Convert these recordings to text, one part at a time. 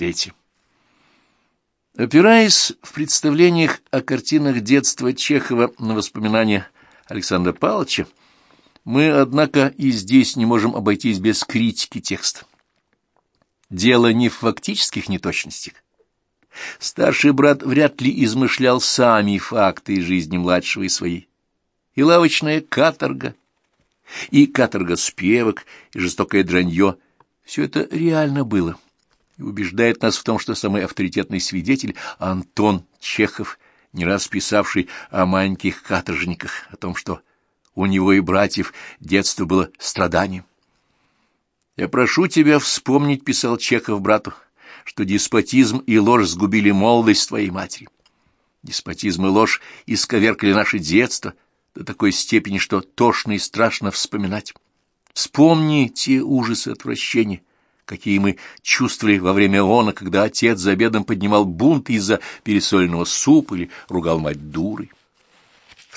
Третье. Опираясь в представлениях о картинах детства Чехова на воспоминания Александра Павловича, мы, однако, и здесь не можем обойтись без критики текста. Дело не в фактических неточностях. Старший брат вряд ли измышлял сами факты из жизни младшего и своей. И лавочная каторга, и каторга спевок, и жестокое дранье — все это реально было и убеждает нас в том, что самый авторитетный свидетель Антон Чехов, не раз писавший о маленьких каторжниках, о том, что у него и братьев детство было страданием. «Я прошу тебя вспомнить», — писал Чехов брату, — «что деспотизм и ложь сгубили молодость твоей матери. Деспотизм и ложь исковеркали наше детство до такой степени, что тошно и страшно вспоминать. Вспомни те ужасы отвращения, какие мы чувствовали во время она, когда отец за обедом поднимал бунт из-за пересоленного супа или ругал мать дурой.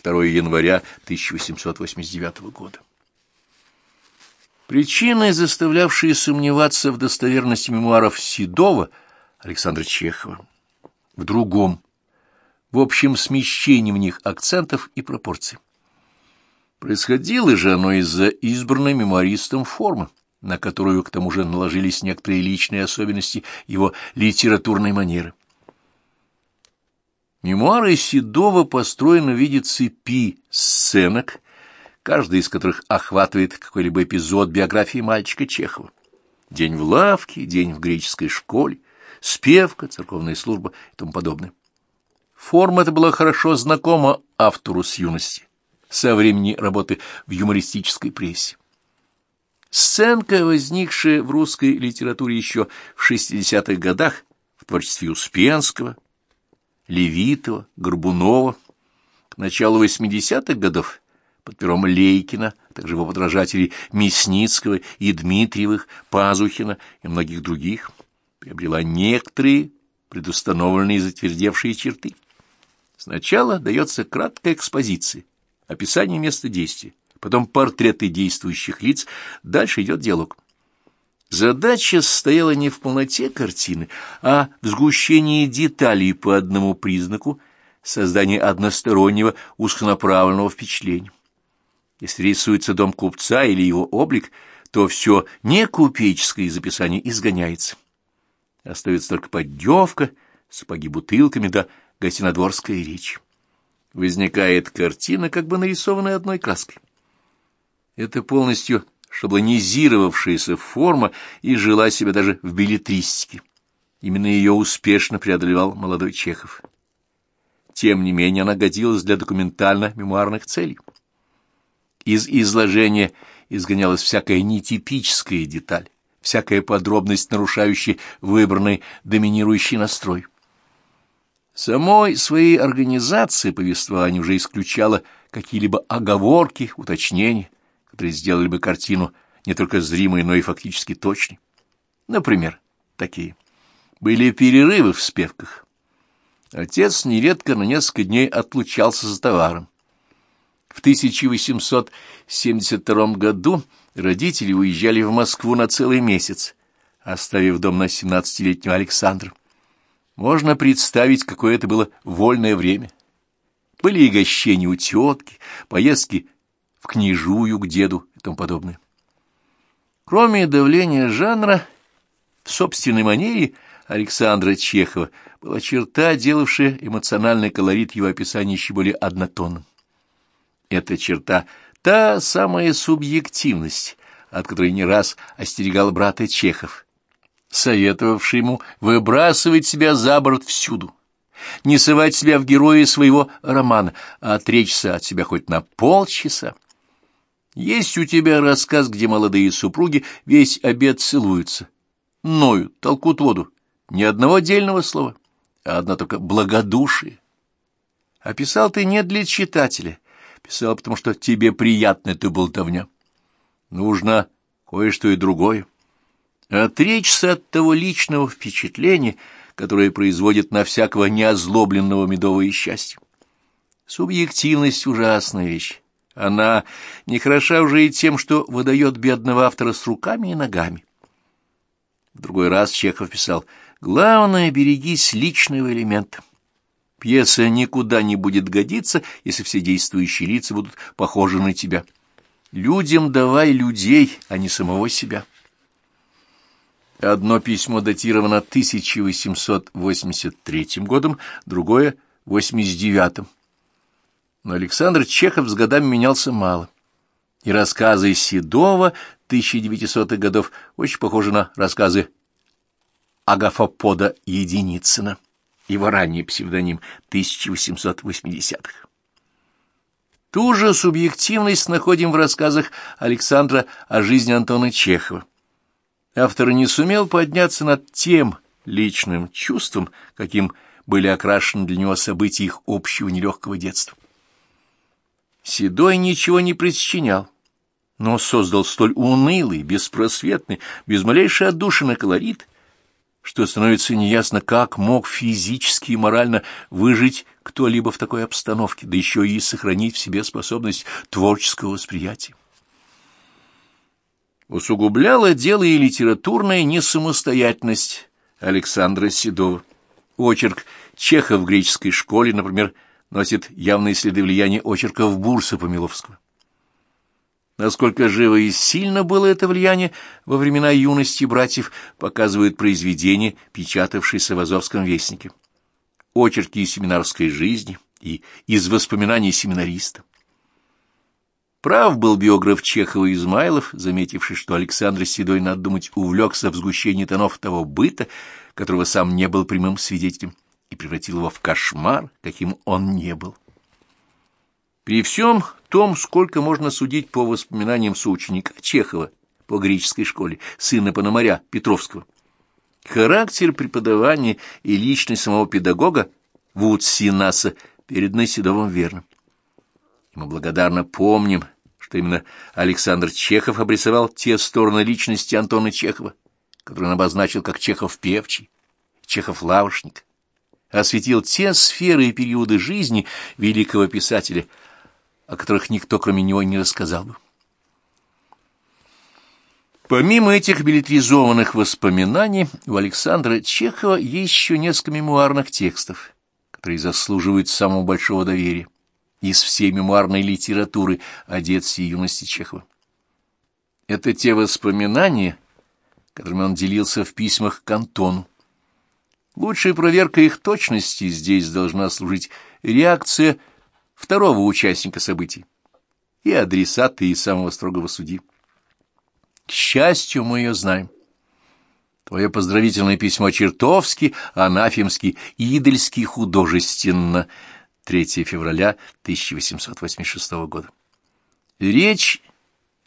2 января 1889 года. Причиной, заставлявшей сомневаться в достоверности мемуаров Седова Александра Чехова, в другом, в общем смещении в них акцентов и пропорций. Происходило же оно из-за избранной мемуаристом формы, на которую, к тому же, наложились некоторые личные особенности его литературной манеры. Мемуары Седова построены в виде цепи сценок, каждый из которых охватывает какой-либо эпизод биографии мальчика Чехова. День в лавке, день в греческой школе, спевка, церковная служба и тому подобное. Форма эта была хорошо знакома автору с юности, со времени работы в юмористической прессе. Сценка, возникшая в русской литературе еще в 60-х годах в творчестве Успенского, Левитова, Горбунова. К началу 80-х годов под пером Лейкина, а также его подражателей Мясницкого и Дмитриевых, Пазухина и многих других, приобрела некоторые предустановленные затвердевшие черты. Сначала дается краткая экспозиция, описание места действия, потом портреты действующих лиц, дальше идет диалог. Задача стояла не в полноте картины, а в сгущении деталей по одному признаку, создании одностороннего узконаправленного впечатления. Если рисуется дом купца или его облик, то все некупеческое из описания изгоняется. Остается только поддевка, сапоги бутылками да гостинодворская речь. Возникает картина, как бы нарисованная одной краской. Это полностью шаблонизировавшаяся форма и жила себе даже в билетристике. Именно ее успешно преодолевал молодой Чехов. Тем не менее, она годилась для документально-мемуарных целей. Из изложения изгонялась всякая нетипическая деталь, всякая подробность, нарушающая выбранный доминирующий настрой. Самой своей организации повествования уже исключала какие-либо оговорки, уточнения, которые сделали бы картину не только зримой, но и фактически точной. Например, такие. Были перерывы в спевках. Отец нередко на несколько дней отлучался за товаром. В 1872 году родители уезжали в Москву на целый месяц, оставив дом на 17-летнего Александра. Можно представить, какое это было вольное время. Были и гощения у тетки, поездки в книжую к деду и тому подобное. Кроме давления жанра, в собственной манере Александра Чехова была черта, делавшая эмоциональный колорит его описания еще более однотонным. Эта черта — та самая субъективность, от которой не раз остерегал брата Чехов, советовавший ему выбрасывать себя за борт всюду, не совать себя в герои своего романа, а отречься от себя хоть на полчаса. Есть у тебя рассказ, где молодые супруги весь обед целуются, ноют, толкут воду, ни одного отдельного слова, а одна только благодушие. А писал ты не для читателя, писал, потому что тебе приятна эта болтовня. Нужно кое-что и другое. Отречься от того личного впечатления, которое производит на всякого неозлобленного медовое счастье. Субъективность — ужасная вещь. Она не хороша уже и тем, что выдает бедного автора с руками и ногами. В другой раз Чехов писал Главное, берегись личного элемента. Пьеса никуда не будет годиться, если все действующие лица будут похожи на тебя. Людям давай людей, а не самого себя. Одно письмо датировано 1883 годом, другое — 89 Но Александр Чехов с годами менялся мало. И рассказы Седова 1900-х годов очень похожи на рассказы Агафопода Единицына, его ранний псевдоним 1880-х. Ту же субъективность находим в рассказах Александра о жизни Антона Чехова. Автор не сумел подняться над тем личным чувством, каким были окрашены для него события их общего нелегкого детства. Седой ничего не причинял, но создал столь унылый, беспросветный, без малейшей отдушины колорит, что становится неясно, как мог физически и морально выжить кто-либо в такой обстановке, да еще и сохранить в себе способность творческого восприятия. Усугубляла дело и литературная несамостоятельность Александра Седова. Очерк Чехов в греческой школе, например, носит явные следы влияния очерков Бурса Помиловского. Насколько живо и сильно было это влияние во времена юности братьев, показывают произведения, печатавшиеся в Азовском вестнике. Очерки из семинарской жизни и из воспоминаний семинариста. Прав был биограф Чехова Измайлов, заметивший, что Александр Седой, надо думать, увлекся в сгущении тонов того быта, которого сам не был прямым свидетелем, и превратил его в кошмар, каким он не был. При всем том, сколько можно судить по воспоминаниям соученика Чехова по греческой школе, сына Пономаря Петровского, характер преподавания и личность самого педагога Вудсинаса переданы Седовым верным. И мы благодарно помним, что именно Александр Чехов обрисовал те стороны личности Антона Чехова, которые он обозначил как Чехов-певчий, Чехов-лавошник, осветил те сферы и периоды жизни великого писателя – о которых никто, кроме него, не рассказал бы. Помимо этих билетризованных воспоминаний, у Александра Чехова есть еще несколько мемуарных текстов, которые заслуживают самого большого доверия из всей мемуарной литературы о детстве и юности Чехова. Это те воспоминания, которыми он делился в письмах к Антону. Лучшей проверкой их точности здесь должна служить реакция второго участника событий, и адресата, и самого строгого судьи. К счастью, мы ее знаем. Твое поздравительное письмо чертовски, анафемски, идольски, художественно. 3 февраля 1886 года. Речь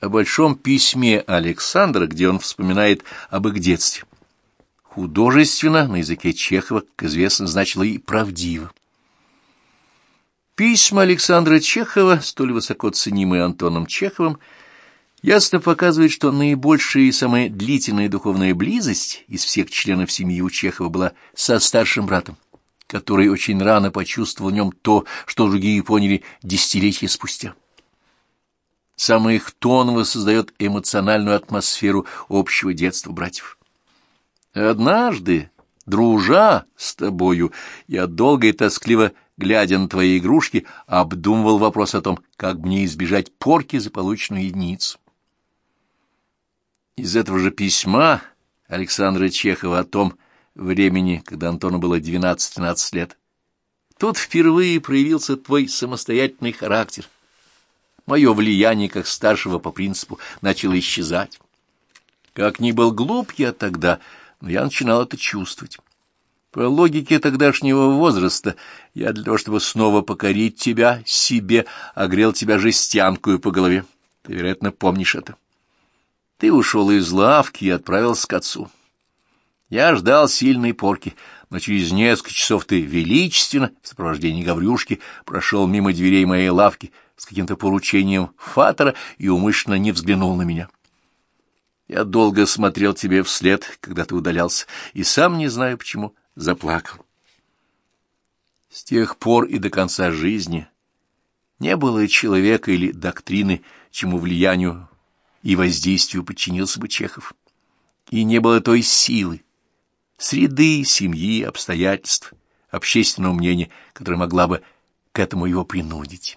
о большом письме Александра, где он вспоминает об их детстве. Художественно на языке Чехова, как известно, значило и правдиво. Письма Александра Чехова, столь высоко ценимые Антоном Чеховым, ясно показывают, что наибольшая и самая длительная духовная близость из всех членов семьи у Чехова была со старшим братом, который очень рано почувствовал в нем то, что другие поняли десятилетия спустя. Самый их тон воссоздает эмоциональную атмосферу общего детства братьев. Однажды, дружа с тобою, я долго и тоскливо глядя на твои игрушки, обдумывал вопрос о том, как мне избежать порки за полученную единицу. Из этого же письма Александра Чехова о том времени, когда Антону было 12-13 лет, тут впервые проявился твой самостоятельный характер. Мое влияние как старшего по принципу начало исчезать. Как ни был глуп я тогда, но я начинал это чувствовать. По логике тогдашнего возраста, я для того, чтобы снова покорить тебя себе, огрел тебя жестянкую по голове. Ты, вероятно, помнишь это. Ты ушел из лавки и отправился к отцу. Я ждал сильной порки, но через несколько часов ты величественно, в сопровождении Гаврюшки, прошел мимо дверей моей лавки с каким-то поручением фатора и умышленно не взглянул на меня. Я долго смотрел тебе вслед, когда ты удалялся, и сам не знаю почему — заплакал. С тех пор и до конца жизни не было человека или доктрины, чему влиянию и воздействию подчинился бы Чехов. И не было той силы, среды, семьи, обстоятельств, общественного мнения, которое могла бы к этому его принудить.